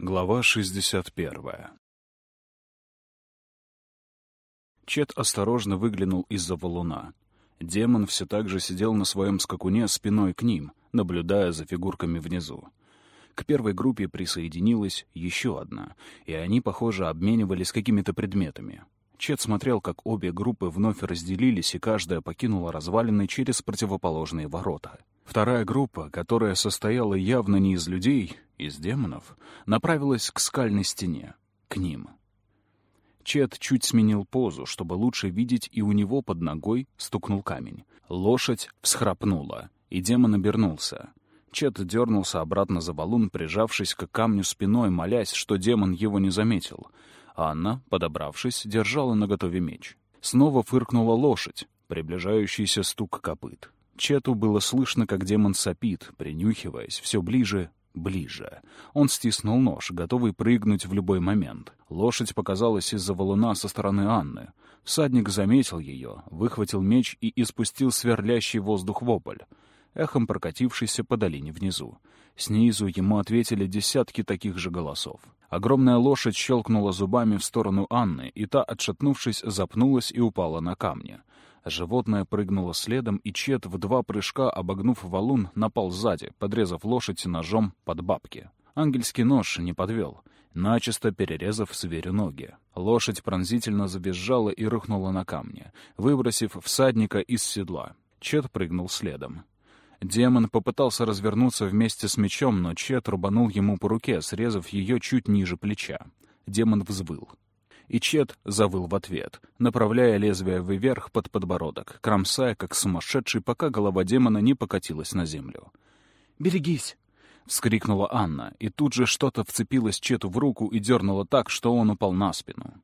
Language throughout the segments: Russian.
Глава 61 Чет осторожно выглянул из-за валуна. Демон все так же сидел на своем скакуне спиной к ним, наблюдая за фигурками внизу. К первой группе присоединилась еще одна, и они, похоже, обменивались какими-то предметами. Чет смотрел, как обе группы вновь разделились, и каждая покинула развалины через противоположные ворота. Вторая группа, которая состояла явно не из людей, из демонов, направилась к скальной стене, к ним. Чет чуть сменил позу, чтобы лучше видеть, и у него под ногой стукнул камень. Лошадь всхрапнула, и демон обернулся. Чет дернулся обратно за валун, прижавшись к камню спиной, молясь, что демон его не заметил. Анна, подобравшись, держала наготове меч. Снова фыркнула лошадь, приближающийся стук копыт. Чету было слышно, как демон сопит, принюхиваясь все ближе, ближе. Он стиснул нож, готовый прыгнуть в любой момент. Лошадь показалась из-за валуна со стороны Анны. Всадник заметил ее, выхватил меч и испустил сверлящий воздух вопль, эхом прокатившийся по долине внизу. Снизу ему ответили десятки таких же голосов. Огромная лошадь щелкнула зубами в сторону Анны, и та, отшатнувшись, запнулась и упала на камни. Животное прыгнуло следом, и Чет в два прыжка, обогнув валун, напал сзади, подрезав лошадь ножом под бабки. Ангельский нож не подвел, начисто перерезав зверю ноги. Лошадь пронзительно завизжала и рухнула на камни, выбросив всадника из седла. Чет прыгнул следом. Демон попытался развернуться вместе с мечом, но Чет рубанул ему по руке, срезав ее чуть ниже плеча. Демон взвыл и Чет завыл в ответ, направляя лезвие вверх под подбородок, кромсая, как сумасшедший, пока голова демона не покатилась на землю. «Берегись!» — вскрикнула Анна, и тут же что-то вцепилось Чету в руку и дернуло так, что он упал на спину.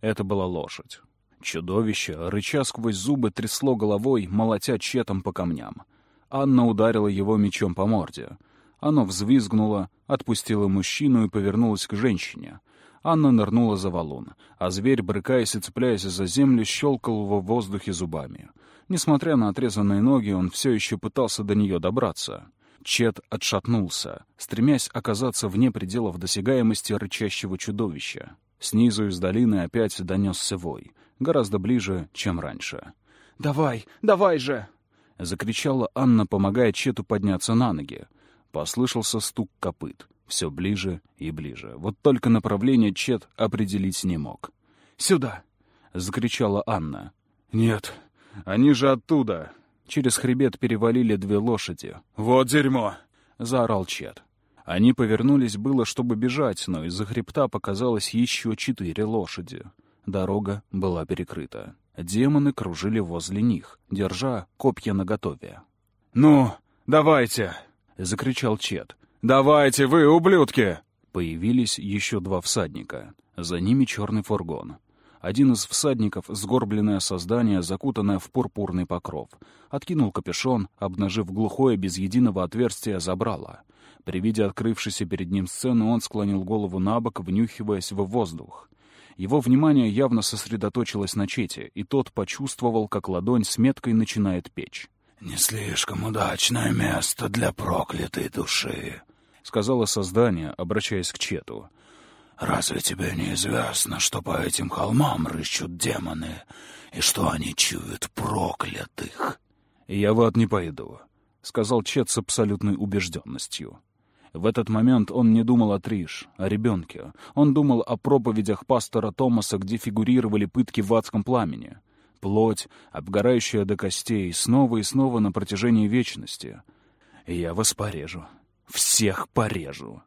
Это была лошадь. Чудовище, рыча сквозь зубы, трясло головой, молотя Четом по камням. Анна ударила его мечом по морде. Оно взвизгнуло, отпустило мужчину и повернулось к женщине. Анна нырнула за валун, а зверь, брыкаясь и цепляясь за землю, щелкал во воздухе зубами. Несмотря на отрезанные ноги, он все еще пытался до нее добраться. Чет отшатнулся, стремясь оказаться вне пределов досягаемости рычащего чудовища. Снизу из долины опять донесся вой, гораздо ближе, чем раньше. «Давай, давай же!» — закричала Анна, помогая Чету подняться на ноги. Послышался стук копыт все ближе и ближе. Вот только направление Чет определить не мог. «Сюда!» — закричала Анна. «Нет, они же оттуда!» Через хребет перевалили две лошади. «Вот дерьмо!» — заорал Чет. Они повернулись было, чтобы бежать, но из-за хребта показалось еще четыре лошади. Дорога была перекрыта. Демоны кружили возле них, держа копья наготове. «Ну, давайте!» — закричал Чет. «Давайте вы, ублюдки!» Появились еще два всадника. За ними черный фургон. Один из всадников — сгорбленное создание, закутанное в пурпурный покров. Откинул капюшон, обнажив глухое, без единого отверстия, забрало. При виде открывшейся перед ним сцены он склонил голову на бок, внюхиваясь в воздух. Его внимание явно сосредоточилось на Чете, и тот почувствовал, как ладонь с меткой начинает печь. «Не слишком удачное место для проклятой души», — сказала создание, обращаясь к Чету. «Разве тебе не известно, что по этим холмам рыщут демоны, и что они чуют проклятых?» «Я в ад не пойду», — сказал Чет с абсолютной убежденностью. В этот момент он не думал о Триш, о ребенке. Он думал о проповедях пастора Томаса, где фигурировали пытки в адском пламени. Плоть, обгорающая до костей, снова и снова на протяжении вечности. «Я вас порежу», всех порежу.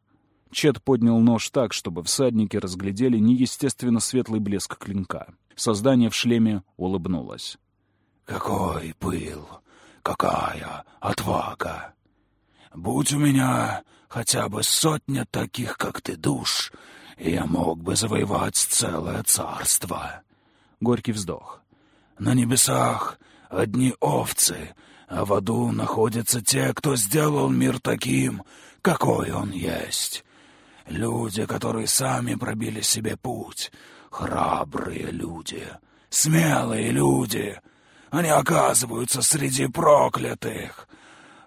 Чет поднял нож так, чтобы всадники разглядели неестественно светлый блеск клинка. Создание в шлеме улыбнулось. «Какой пыл! Какая отвага! Будь у меня хотя бы сотня таких, как ты, душ, я мог бы завоевать целое царство!» Горький вздох. «На небесах одни овцы, а в аду находятся те, кто сделал мир таким, какой он есть. Люди, которые сами пробили себе путь, храбрые люди, смелые люди. Они оказываются среди проклятых.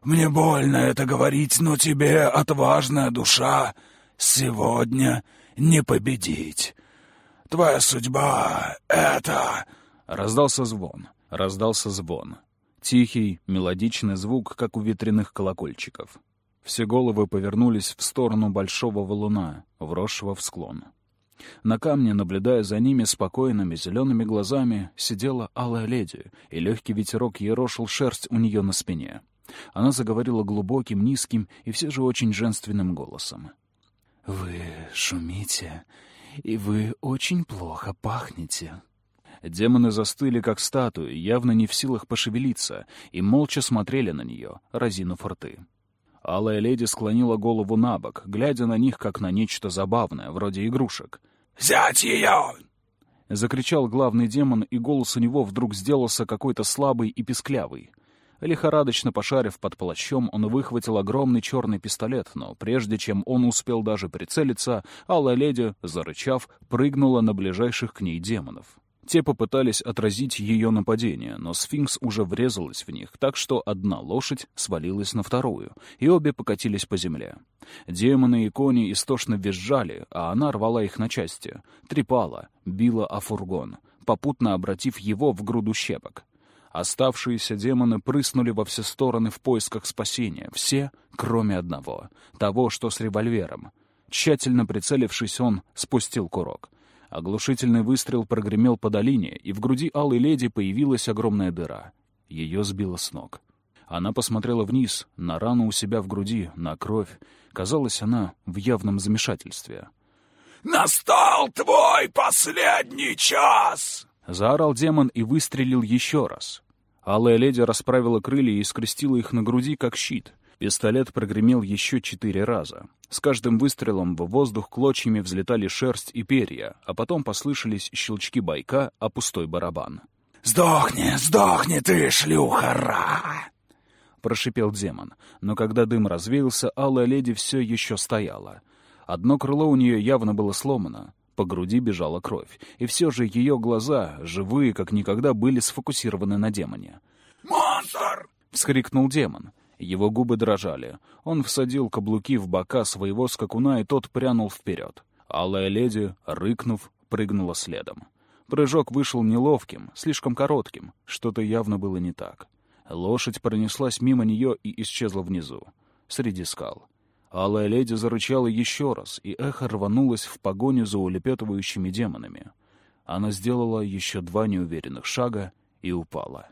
Мне больно это говорить, но тебе, отважная душа, сегодня не победить. Твоя судьба — это...» Раздался звон, раздался звон. Тихий, мелодичный звук, как у ветряных колокольчиков. Все головы повернулись в сторону большого валуна, вросшего в склон. На камне, наблюдая за ними спокойными зелеными глазами, сидела алая леди, и легкий ветерок ерошил шерсть у нее на спине. Она заговорила глубоким, низким и все же очень женственным голосом. «Вы шумите, и вы очень плохо пахнете». Демоны застыли, как статуи, явно не в силах пошевелиться, и молча смотрели на нее, разинув рты. Алая леди склонила голову на бок, глядя на них, как на нечто забавное, вроде игрушек. «Взять ее!» — закричал главный демон, и голос у него вдруг сделался какой-то слабый и песклявый. Лихорадочно пошарив под плащом, он выхватил огромный черный пистолет, но прежде чем он успел даже прицелиться, алая леди, зарычав, прыгнула на ближайших к ней демонов. Те попытались отразить ее нападение, но сфинкс уже врезалась в них, так что одна лошадь свалилась на вторую, и обе покатились по земле. Демоны и кони истошно визжали, а она рвала их на части, трепала, била о фургон, попутно обратив его в груду щепок. Оставшиеся демоны прыснули во все стороны в поисках спасения, все, кроме одного, того, что с револьвером. Тщательно прицелившись, он спустил курок. Оглушительный выстрел прогремел по долине, и в груди алой леди появилась огромная дыра. Ее сбило с ног. Она посмотрела вниз, на рану у себя в груди, на кровь. Казалось, она в явном замешательстве. «Настал твой последний час!» Заорал демон и выстрелил еще раз. Алая леди расправила крылья и скрестила их на груди, как щит — Пистолет прогремел еще четыре раза. С каждым выстрелом в воздух клочьями взлетали шерсть и перья, а потом послышались щелчки байка о пустой барабан. «Сдохни, сдохни ты, шлюхара!» Прошипел демон, но когда дым развеялся, алая леди все еще стояла. Одно крыло у нее явно было сломано, по груди бежала кровь, и все же ее глаза, живые как никогда, были сфокусированы на демоне. «Монстр!» — вскрикнул демон. Его губы дрожали. Он всадил каблуки в бока своего скакуна, и тот прянул вперед. Алая леди, рыкнув, прыгнула следом. Прыжок вышел неловким, слишком коротким. Что-то явно было не так. Лошадь пронеслась мимо нее и исчезла внизу, среди скал. Алая леди зарычала еще раз, и эхо рванулось в погоню за улепетывающими демонами. Она сделала еще два неуверенных шага и упала.